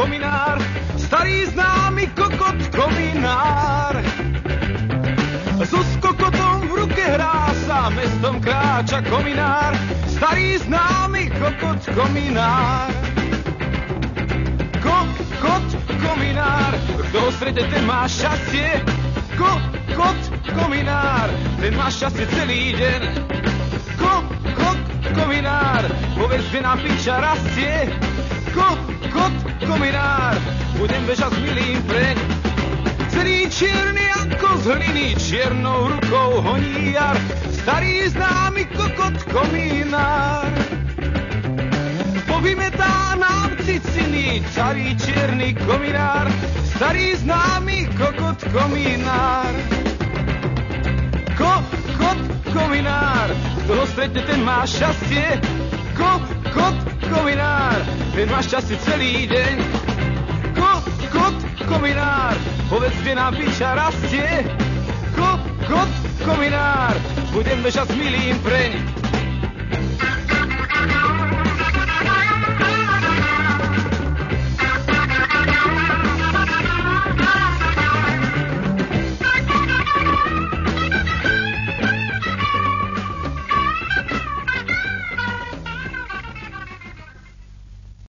kominár, starý známy kokot kominár. So skokotom v ruke hrá sa, mestom kráča kominár, starý známy kokot kominár. Kokot kominár, kto ho strete, ten má šťastie. Kokot kominár, ten má šťastie celý deň. Kokot kominár, povedz, že na piča rastie. Kokot kominár, budem bežať s milým preň. Celý čierny ako z hliny, čiernou rukou honí jar, starý známy kokot kominár. Povymetá nám ciciny, starý čierny kominár, starý známy kokot kominár. Kokot kominár, kto ho stretne, ten má šťastie. Kokot kominár, ten má šťastie celý deň. Kokot kominár, povedz, kde nám piča rastie. Kokot kominár, budem bežať s milým preň.